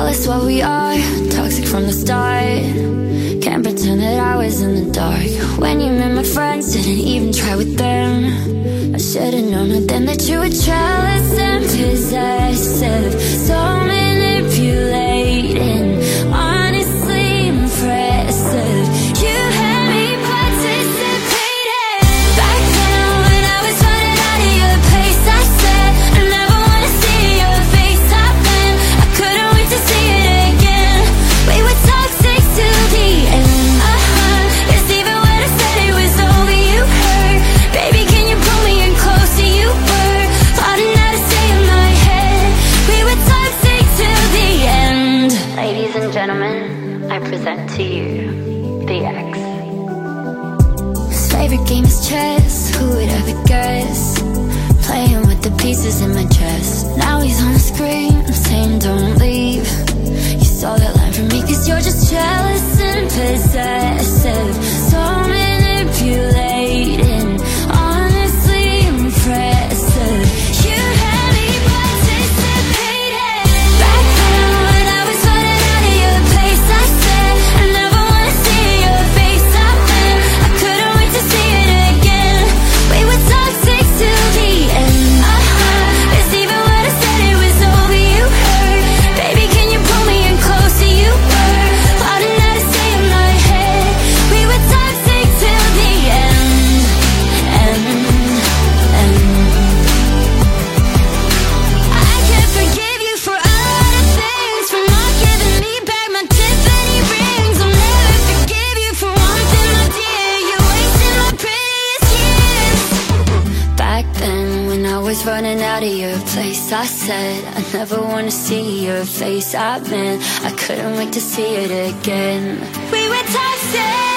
that's what we are Toxic from the start. Can't pretend that I was in the dark. When you met my friends, didn't even try with them. I should've known then that you were jealous and possessive gentlemen I present to you The X. His favorite game is chess, who would ever guess? Playing with the pieces in my chest. Now he's on the screen, saying don't leave. You saw that line from me cause you're just jealous and possessive was running out of your place. I said I never wanna see your face. I meant I couldn't wait to see it again. We were toxic